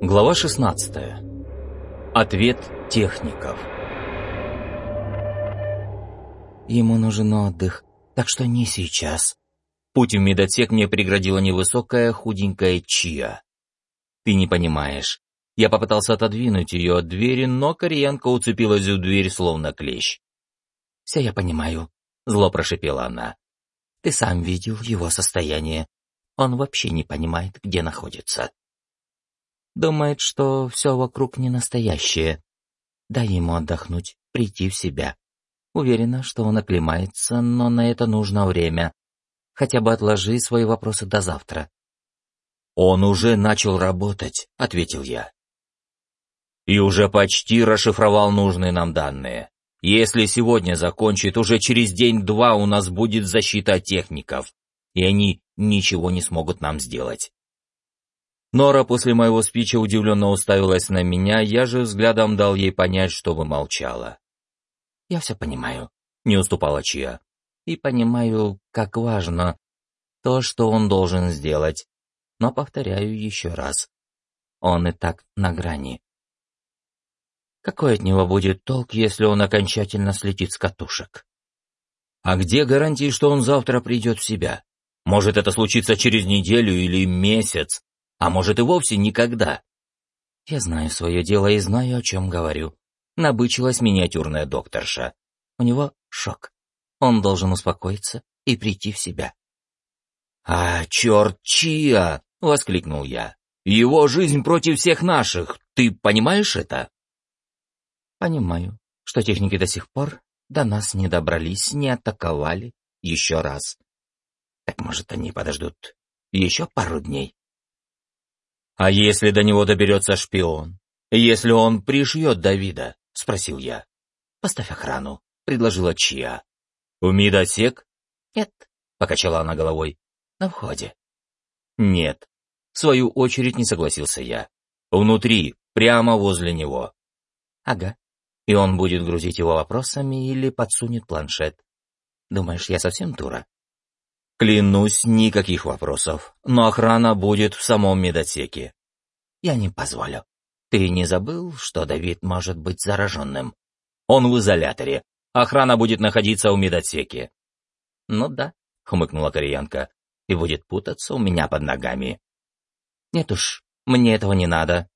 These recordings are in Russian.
Глава 16. Ответ техников. Ему нужен отдых, так что не сейчас. Путь в медотсек мне преградила невысокая худенькая Чия. Ты не понимаешь. Я попытался отодвинуть ее от двери, но кореянка уцепилась в дверь словно клещ. «Все я понимаю», — зло прошипела она. «Ты сам видел его состояние. Он вообще не понимает, где находится. Думает, что все вокруг не настоящее. Дай ему отдохнуть, прийти в себя. Уверена, что он оклемается, но на это нужно время. Хотя бы отложи свои вопросы до завтра. «Он уже начал работать», — ответил я. «И уже почти расшифровал нужные нам данные. Если сегодня закончит, уже через день-два у нас будет защита техников, и они ничего не смогут нам сделать. Нора после моего спича удивленно уставилась на меня, я же взглядом дал ей понять, чтобы молчала. «Я все понимаю», — не уступала Чия. «И понимаю, как важно то, что он должен сделать. Но повторяю еще раз. Он и так на грани. Какой от него будет толк, если он окончательно слетит с катушек?» «А где гарантии, что он завтра придет в себя? Может, это случится через неделю или месяц?» А может и вовсе никогда. Я знаю свое дело и знаю, о чем говорю. Набычилась миниатюрная докторша. У него шок. Он должен успокоиться и прийти в себя. «А, черт, Чия!» — воскликнул я. «Его жизнь против всех наших. Ты понимаешь это?» «Понимаю, что техники до сих пор до нас не добрались, не атаковали еще раз. Так, может, они подождут еще пару дней?» «А если до него доберется шпион? Если он пришьет Давида?» — спросил я. «Поставь охрану», — предложила Чия. «В медотсек?» «Нет», — покачала она головой. «На входе». «Нет». В свою очередь не согласился я. «Внутри, прямо возле него». «Ага. И он будет грузить его вопросами или подсунет планшет. Думаешь, я совсем дура?» Клянусь, никаких вопросов, но охрана будет в самом медотсеке. Я не позволю. Ты не забыл, что Давид может быть зараженным? Он в изоляторе. Охрана будет находиться в медотсеке. Ну да, хмыкнула кореянка, и будет путаться у меня под ногами. Нет уж, мне этого не надо.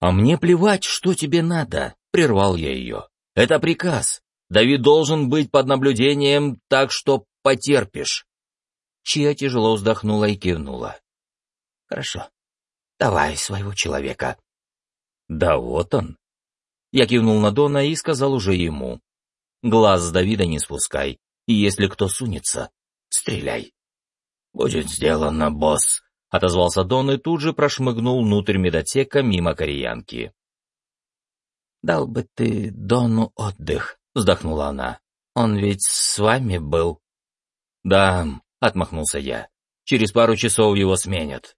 А мне плевать, что тебе надо, прервал я ее. Это приказ. Давид должен быть под наблюдением, так что потерпишь. Чья тяжело вздохнула и кивнула. Хорошо. Давай своего человека. Да вот он. Я кивнул на Дона и сказал уже ему. Глаз с Давида не спускай, и если кто сунется, стреляй. Будет сделано, босс, — отозвался Дон и тут же прошмыгнул внутрь медотека мимо кореянки. «Дал бы ты Дону отдых», — вздохнула она. «Он ведь с вами был». «Да», — отмахнулся я, — «через пару часов его сменят».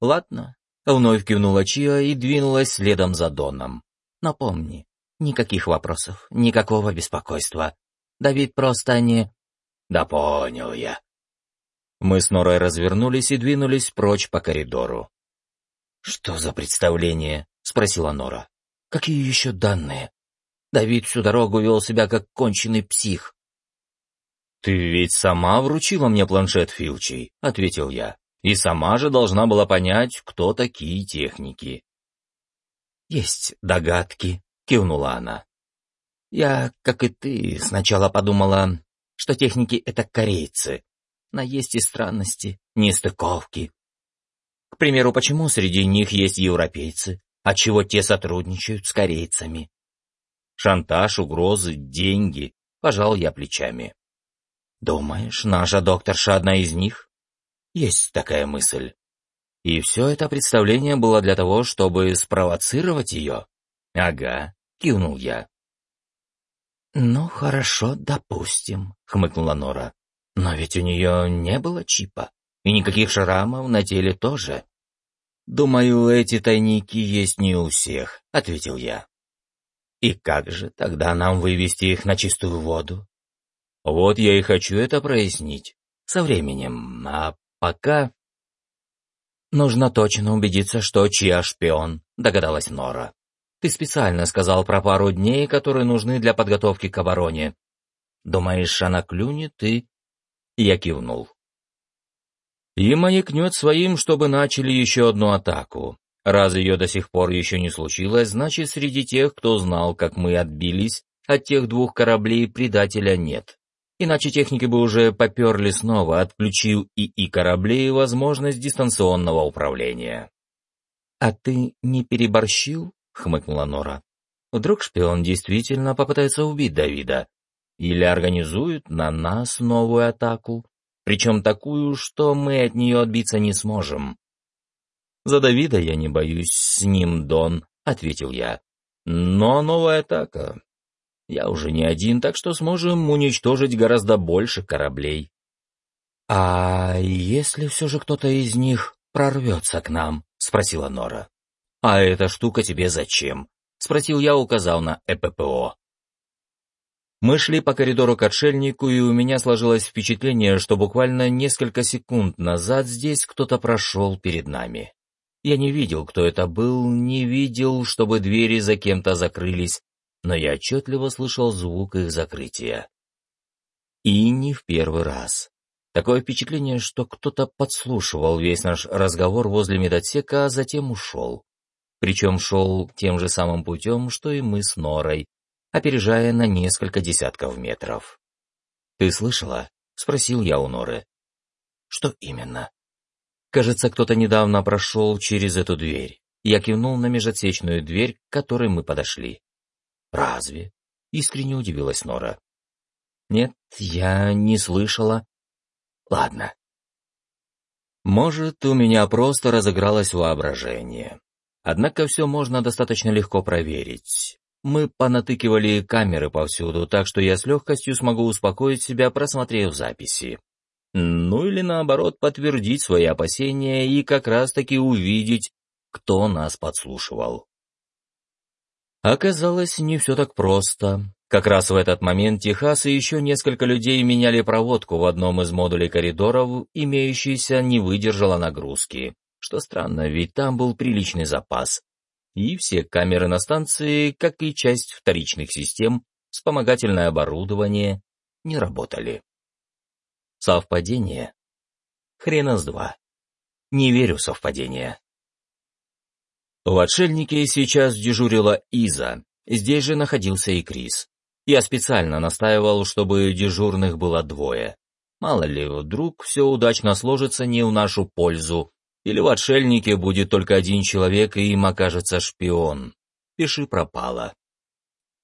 «Ладно», — вновь кивнула Чиа и двинулась следом за Доном. «Но помни, никаких вопросов, никакого беспокойства. Давид просто не...» «Да понял я». Мы с Норой развернулись и двинулись прочь по коридору. «Что за представление?» — спросила Нора. «Какие еще данные? Давид всю дорогу вел себя как конченый псих. «Ты ведь сама вручила мне планшет Филчей», — ответил я. «И сама же должна была понять, кто такие техники». «Есть догадки», — кивнула она. «Я, как и ты, сначала подумала, что техники — это корейцы. Но есть и странности, нестыковки. К примеру, почему среди них есть европейцы, отчего те сотрудничают с корейцами?» «Шантаж, угрозы, деньги», — пожал я плечами. Думаешь, наша докторша одна из них? Есть такая мысль. И все это представление было для того, чтобы спровоцировать ее? Ага, кивнул я. Ну, хорошо, допустим, хмыкнула Нора. Но ведь у нее не было чипа. И никаких шрамов на теле тоже. «Думаю, эти тайники есть не у всех», — ответил я. «И как же тогда нам вывести их на чистую воду?» Вот я и хочу это прояснить. Со временем. А пока... «Нужно точно убедиться, что чья шпион», — догадалась Нора. «Ты специально сказал про пару дней, которые нужны для подготовки к обороне. Думаешь, она клюнет и...» Я кивнул. «И маякнет своим, чтобы начали еще одну атаку. Раз ее до сих пор еще не случилось, значит, среди тех, кто знал, как мы отбились, от тех двух кораблей предателя нет. Иначе техники бы уже поперли снова, отключив ИИ кораблей возможность дистанционного управления. «А ты не переборщил?» — хмыкнула Нора. «Вдруг шпион действительно попытается убить Давида? Или организует на нас новую атаку, причем такую, что мы от нее отбиться не сможем?» «За Давида я не боюсь, с ним Дон», — ответил я. «Но новая атака, я уже не один, так что сможем уничтожить гораздо больше кораблей. — А если все же кто-то из них прорвется к нам? — спросила Нора. — А эта штука тебе зачем? — спросил я, указав на ЭППО. Мы шли по коридору к отшельнику, и у меня сложилось впечатление, что буквально несколько секунд назад здесь кто-то прошел перед нами. Я не видел, кто это был, не видел, чтобы двери за кем-то закрылись, но я отчетливо слышал звук их закрытия. И не в первый раз. Такое впечатление, что кто-то подслушивал весь наш разговор возле медотсека, а затем ушел. Причем шел тем же самым путем, что и мы с Норой, опережая на несколько десятков метров. «Ты слышала?» — спросил я у Норы. «Что именно?» «Кажется, кто-то недавно прошел через эту дверь». Я кивнул на межотсечную дверь, к которой мы подошли. «Разве?» — искренне удивилась Нора. «Нет, я не слышала». «Ладно». Может, у меня просто разыгралось воображение. Однако все можно достаточно легко проверить. Мы понатыкивали камеры повсюду, так что я с легкостью смогу успокоить себя, просмотрев записи. Ну или наоборот, подтвердить свои опасения и как раз-таки увидеть, кто нас подслушивал. Оказалось, не все так просто. Как раз в этот момент Техас и еще несколько людей меняли проводку в одном из модулей коридоров, имеющийся не выдержала нагрузки. Что странно, ведь там был приличный запас. И все камеры на станции, как и часть вторичных систем, вспомогательное оборудование, не работали. Совпадение? Хрена с два. Не верю в совпадение. В отшельнике сейчас дежурила Иза, здесь же находился и Крис. Я специально настаивал, чтобы дежурных было двое. Мало ли, вдруг все удачно сложится не в нашу пользу, или в отшельнике будет только один человек, и им окажется шпион. Пиши пропало.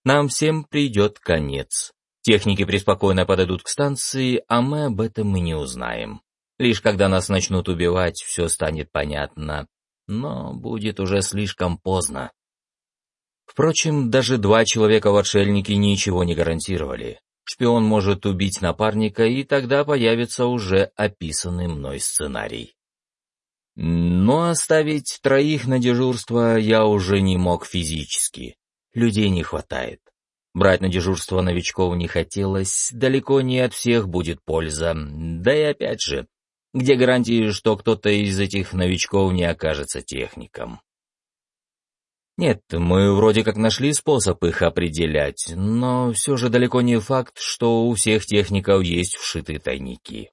Нам всем придет конец. Техники преспокойно подойдут к станции, а мы об этом и не узнаем. Лишь когда нас начнут убивать, все станет понятно но будет уже слишком поздно. Впрочем, даже два человека в отшельнике ничего не гарантировали. Шпион может убить напарника, и тогда появится уже описанный мной сценарий. Но оставить троих на дежурство я уже не мог физически. Людей не хватает. Брать на дежурство новичков не хотелось, далеко не от всех будет польза. Да и опять же, где гарантии, что кто-то из этих новичков не окажется техником? Нет, мы вроде как нашли способ их определять, но все же далеко не факт, что у всех техников есть вшитые тайники.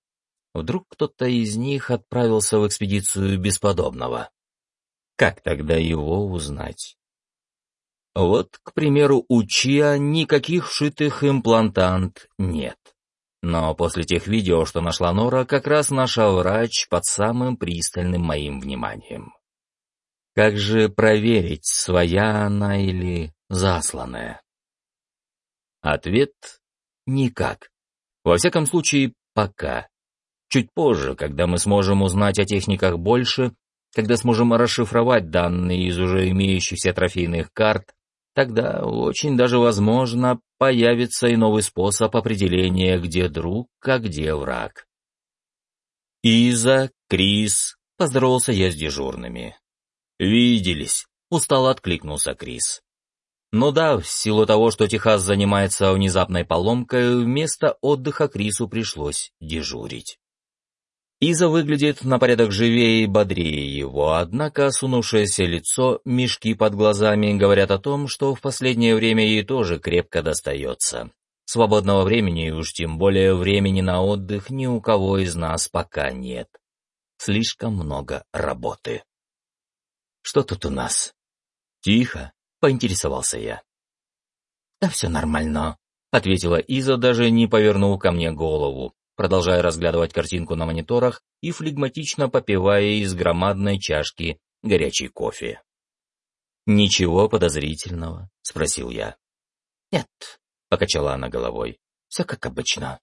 Вдруг кто-то из них отправился в экспедицию без подобного. Как тогда его узнать? Вот, к примеру, у Чиа никаких вшитых имплантант нет. Но после тех видео, что нашла Нора, как раз наша врач под самым пристальным моим вниманием. Как же проверить, своя она или засланная? Ответ — никак. Во всяком случае, пока. Чуть позже, когда мы сможем узнать о техниках больше, когда сможем расшифровать данные из уже имеющихся трофейных карт, Тогда очень даже возможно появится и новый способ определения, где друг, а где враг. «Иза, Крис», — поздоровался я с дежурными. «Виделись», — устало откликнулся Крис. Ну да, в силу того, что Техас занимается внезапной поломкой, вместо отдыха Крису пришлось дежурить. Иза выглядит на порядок живее и бодрее его, однако осунувшееся лицо, мешки под глазами говорят о том, что в последнее время ей тоже крепко достается. Свободного времени и уж тем более времени на отдых ни у кого из нас пока нет. Слишком много работы. Что тут у нас? Тихо, поинтересовался я. Да все нормально, ответила Иза, даже не повернув ко мне голову продолжая разглядывать картинку на мониторах и флегматично попивая из громадной чашки горячий кофе. «Ничего подозрительного?» — спросил я. «Нет», — покачала она головой. «Все как обычно.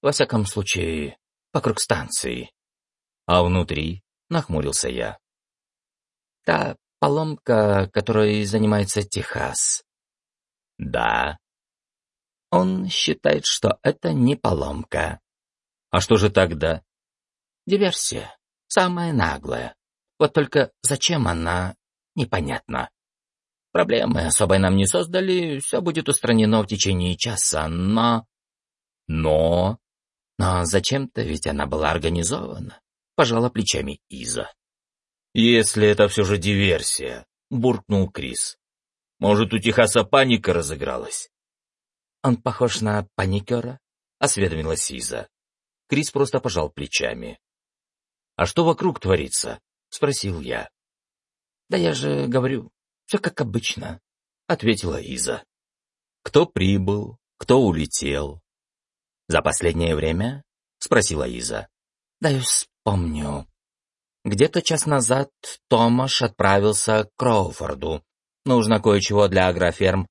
Во всяком случае, вокруг станции». «А внутри?» — нахмурился я. «Та поломка, которой занимается Техас». «Да». Он считает, что это не поломка. А что же тогда? Диверсия. Самая наглая. Вот только зачем она, непонятно. Проблемы особой нам не создали, все будет устранено в течение часа, но... Но... Но зачем-то ведь она была организована. Пожала плечами Иза. «Если это все же диверсия», — буркнул Крис. «Может, у Техаса паника разыгралась?» «Он похож на паникера?» — осведомилась Иза. Крис просто пожал плечами. «А что вокруг творится?» — спросил я. «Да я же говорю, все как обычно», — ответила Иза. «Кто прибыл, кто улетел?» «За последнее время?» — спросила Иза. «Да я вспомню. Где-то час назад Томаш отправился к Кроуфорду. Нужно кое-чего для агроферм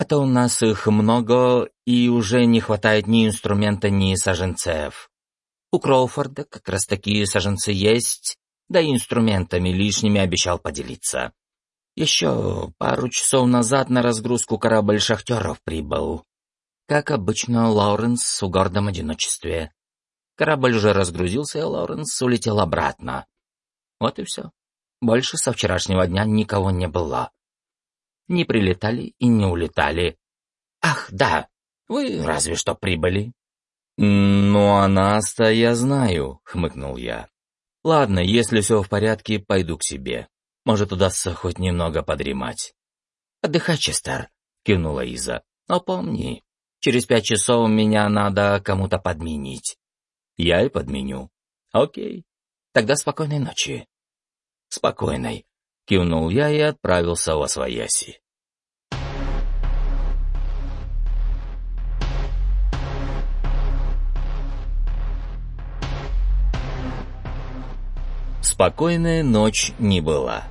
это у нас их много, и уже не хватает ни инструмента, ни саженцев. У Кроуфорда как раз такие саженцы есть, да и инструментами лишними обещал поделиться. Еще пару часов назад на разгрузку корабль шахтеров прибыл. Как обычно, Лауренс в гордом одиночестве. Корабль уже разгрузился, и Лауренс улетел обратно. Вот и все. Больше со вчерашнего дня никого не было не прилетали и не улетали. Ах, да, вы разве что прибыли. «Ну, а нас-то я знаю», — хмыкнул я. «Ладно, если все в порядке, пойду к себе. Может, удастся хоть немного подремать». «Отдыхай, Честер», — кивнула Иза. «Но помни, через пять часов меня надо кому-то подменить». «Я и подменю». «Окей. Тогда спокойной ночи». «Спокойной», — кивнул я и отправился во свояси. Спокойная ночь не была.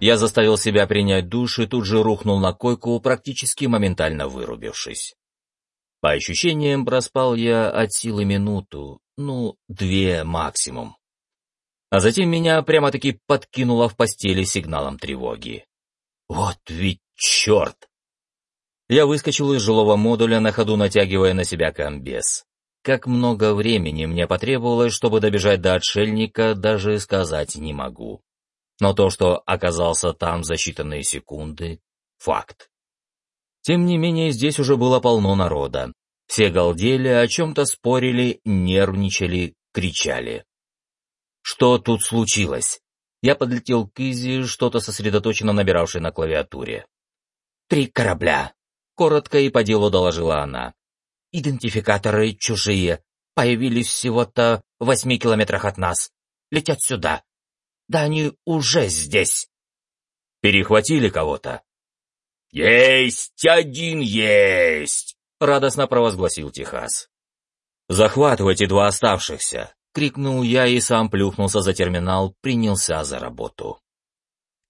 Я заставил себя принять душ и тут же рухнул на койку, практически моментально вырубившись. По ощущениям, проспал я от силы минуту, ну, две максимум. А затем меня прямо-таки подкинуло в постели сигналом тревоги. Вот ведь черт! Я выскочил из жилого модуля, на ходу натягивая на себя комбез. Как много времени мне потребовалось, чтобы добежать до отшельника, даже сказать не могу. Но то, что оказался там за считанные секунды — факт. Тем не менее, здесь уже было полно народа. Все галдели, о чем-то спорили, нервничали, кричали. Что тут случилось? Я подлетел к Изи, что-то сосредоточенно набиравшей на клавиатуре. «Три корабля», — коротко и по делу доложила она. Идентификаторы чужие. Появились всего-то в восьми километрах от нас. Летят сюда. Да они уже здесь. Перехватили кого-то. «Есть один есть!» — радостно провозгласил Техас. «Захватывайте два оставшихся!» — крикнул я и сам плюхнулся за терминал, принялся за работу.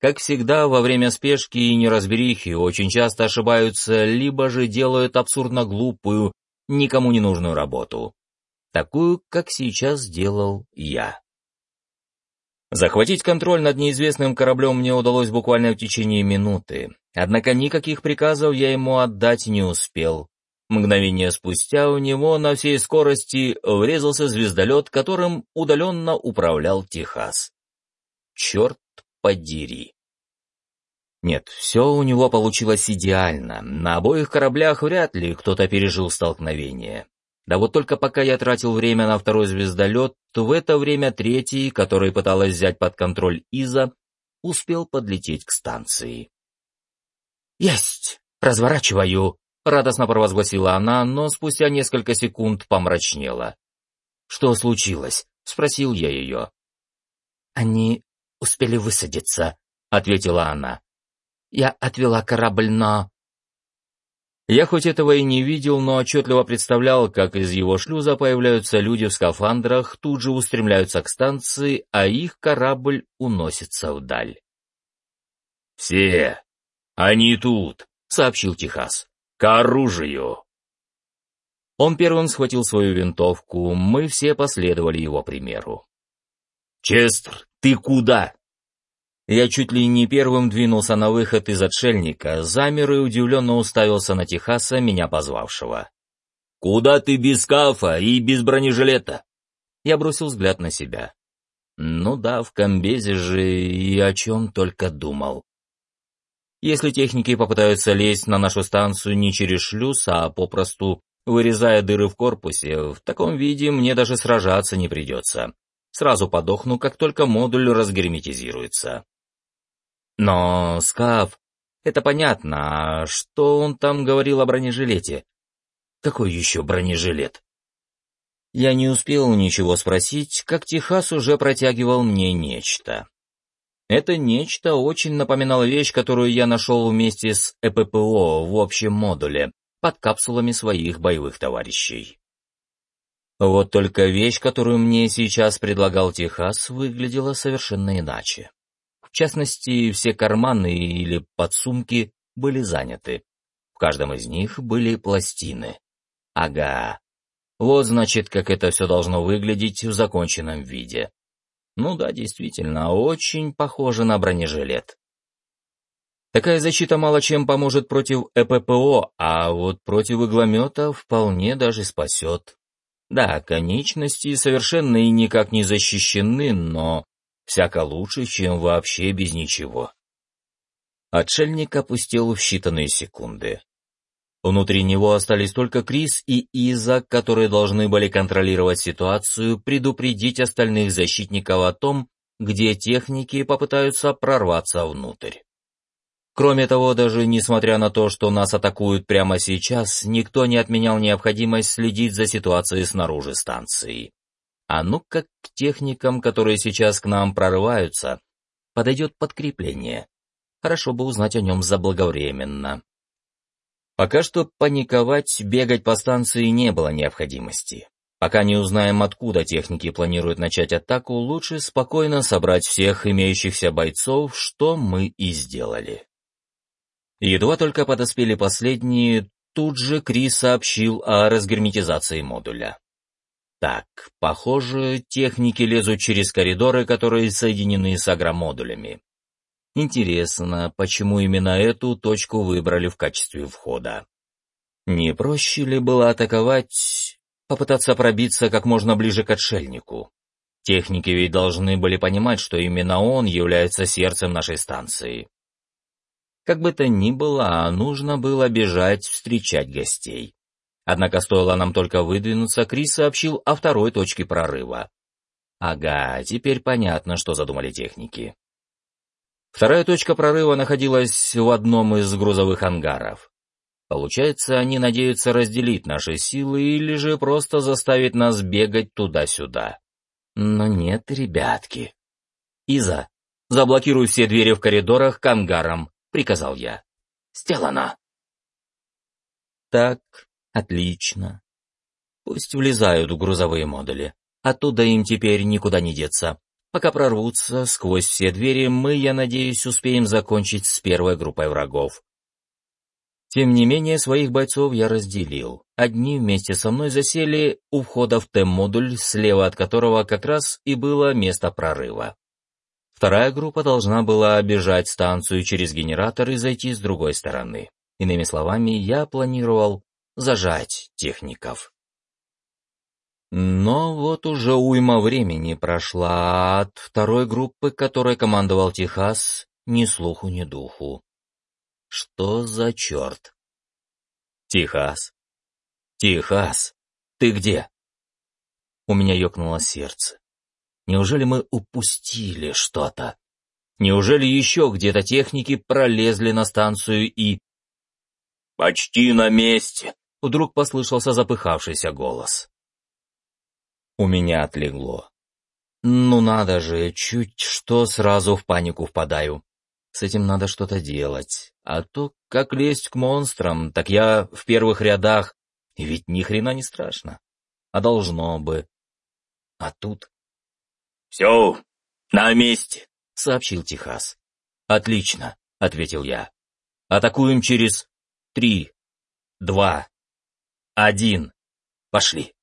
Как всегда, во время спешки и неразберихи очень часто ошибаются, либо же делают абсурдно глупую никому не нужную работу. Такую, как сейчас сделал я. Захватить контроль над неизвестным кораблем мне удалось буквально в течение минуты, однако никаких приказов я ему отдать не успел. Мгновение спустя у него на всей скорости врезался звездолет, которым удаленно управлял Техас. Черт подери. Нет, все у него получилось идеально. На обоих кораблях вряд ли кто-то пережил столкновение. Да вот только пока я тратил время на второй звездолет, то в это время третий, который пыталась взять под контроль Иза, успел подлететь к станции. «Есть! Разворачиваю!» — радостно провозгласила она, но спустя несколько секунд помрачнела. «Что случилось?» — спросил я ее. «Они успели высадиться», — ответила она. «Я отвела корабль на...» Я хоть этого и не видел, но отчетливо представлял, как из его шлюза появляются люди в скафандрах, тут же устремляются к станции, а их корабль уносится вдаль. «Все! Они тут!» — сообщил Техас. «К оружию!» Он первым схватил свою винтовку, мы все последовали его примеру. «Честер, ты куда?» Я чуть ли не первым двинулся на выход из отшельника, замер и удивленно уставился на Техаса, меня позвавшего. «Куда ты без скафа и без бронежилета?» Я бросил взгляд на себя. Ну да, в комбезе же и о чем только думал. Если техники попытаются лезть на нашу станцию не через шлюз, а попросту вырезая дыры в корпусе, в таком виде мне даже сражаться не придется. Сразу подохну, как только модуль разгерметизируется. Но скаф... Это понятно, а что он там говорил о бронежилете? Какой еще бронежилет? Я не успел ничего спросить, как Техас уже протягивал мне нечто. Это нечто очень напоминало вещь, которую я нашел вместе с ЭППО в общем модуле, под капсулами своих боевых товарищей. Вот только вещь, которую мне сейчас предлагал Техас, выглядела совершенно иначе. В частности, все карманы или подсумки были заняты. В каждом из них были пластины. Ага. Вот, значит, как это все должно выглядеть в законченном виде. Ну да, действительно, очень похоже на бронежилет. Такая защита мало чем поможет против ЭППО, а вот против игломета вполне даже спасет. Да, конечности совершенно и никак не защищены, но Всяко лучше, чем вообще без ничего. Отшельник опустил в считанные секунды. Внутри него остались только Крис и Иза, которые должны были контролировать ситуацию, предупредить остальных защитников о том, где техники попытаются прорваться внутрь. Кроме того, даже несмотря на то, что нас атакуют прямо сейчас, никто не отменял необходимость следить за ситуацией снаружи станции. А ну как к техникам, которые сейчас к нам прорываются, подойдет подкрепление. Хорошо бы узнать о нем заблаговременно. Пока что паниковать, бегать по станции не было необходимости. Пока не узнаем, откуда техники планируют начать атаку, лучше спокойно собрать всех имеющихся бойцов, что мы и сделали. Едва только подоспели последние, тут же Крис сообщил о разгерметизации модуля. Так, похоже, техники лезут через коридоры, которые соединены с агромодулями. Интересно, почему именно эту точку выбрали в качестве входа? Не проще ли было атаковать, попытаться пробиться как можно ближе к отшельнику? Техники ведь должны были понимать, что именно он является сердцем нашей станции. Как бы то ни было, нужно было бежать встречать гостей. Однако стоило нам только выдвинуться, Крис сообщил о второй точке прорыва. Ага, теперь понятно, что задумали техники. Вторая точка прорыва находилась в одном из грузовых ангаров. Получается, они надеются разделить наши силы или же просто заставить нас бегать туда-сюда. Но нет, ребятки. Иза, заблокируй все двери в коридорах к ангарам, приказал я. Сделано. Так, Отлично. Пусть влезают в грузовые модули. Оттуда им теперь никуда не деться. Пока прорвутся сквозь все двери, мы, я надеюсь, успеем закончить с первой группой врагов. Тем не менее, своих бойцов я разделил. Одни вместе со мной засели у входа в Т-модуль, слева от которого как раз и было место прорыва. Вторая группа должна была обижать станцию через генератор и зайти с другой стороны. Иными словами, я планировал зажать техников. Но вот уже уйма времени прошла от второй группы, которой командовал Техас, ни слуху, ни духу. Что за черт? Техас. Техас. Ты где?» У меня ёкнуло сердце. Неужели мы упустили что-то? Неужели еще где-то техники пролезли на станцию и... «Почти на месте!» — вдруг послышался запыхавшийся голос. У меня отлегло. Ну надо же, чуть что сразу в панику впадаю. С этим надо что-то делать. А то, как лезть к монстрам, так я в первых рядах, и ведь ни хрена не страшно. А должно бы. А тут... «Все, на месте!» — сообщил Техас. «Отлично», — ответил я. «Атакуем через три, два, один. Пошли».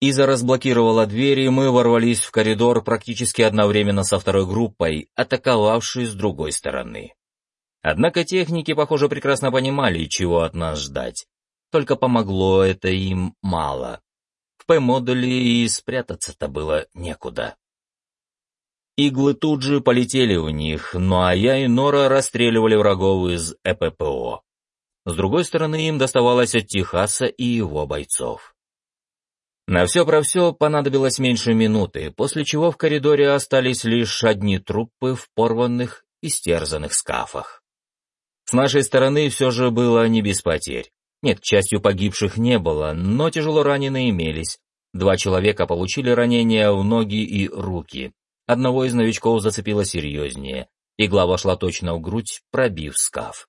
Иза разблокировала дверь, и мы ворвались в коридор практически одновременно со второй группой, атаковавшей с другой стороны. Однако техники, похоже, прекрасно понимали, чего от нас ждать. Только помогло это им мало. В П-модуле и спрятаться-то было некуда. Иглы тут же полетели в них, ну а я и Нора расстреливали врагов из ЭППО. С другой стороны, им доставалось от Техаса и его бойцов. На все про все понадобилось меньше минуты, после чего в коридоре остались лишь одни трупы в порванных и стерзанных скафах. С нашей стороны все же было не без потерь. Нет, к счастью, погибших не было, но тяжело раненые имелись. Два человека получили ранения в ноги и руки, Одного из новичков зацепило серьезнее. Игла вошла точно в грудь, пробив скаф.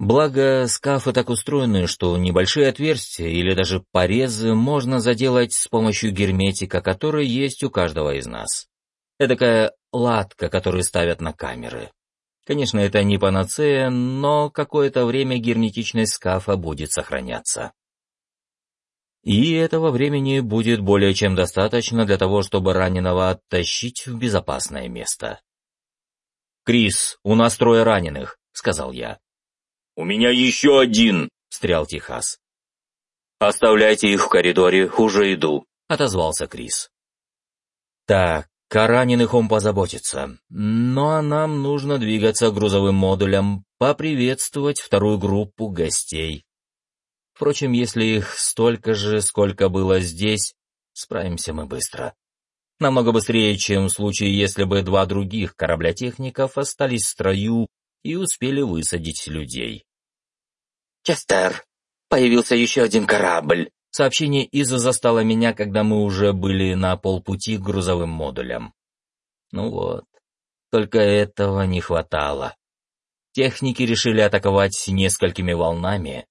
Благо, скафы так устроены, что небольшие отверстия или даже порезы можно заделать с помощью герметика, который есть у каждого из нас. Эдакая латка, которую ставят на камеры. Конечно, это не панацея, но какое-то время герметичность скафа будет сохраняться. И этого времени будет более чем достаточно для того, чтобы раненого оттащить в безопасное место. «Крис, у нас трое раненых», — сказал я. «У меня еще один», — встрял Техас. «Оставляйте их в коридоре, уже иду», — отозвался Крис. «Так, о раненых он позаботится, ну а нам нужно двигаться грузовым модулем, поприветствовать вторую группу гостей Впрочем, если их столько же, сколько было здесь, справимся мы быстро. Намного быстрее, чем в случае, если бы два других корабля-техников остались в строю и успели высадить людей. «Честер, появился еще один корабль!» Сообщение Иза застало меня, когда мы уже были на полпути к грузовым модулям. Ну вот, только этого не хватало. Техники решили атаковать несколькими волнами,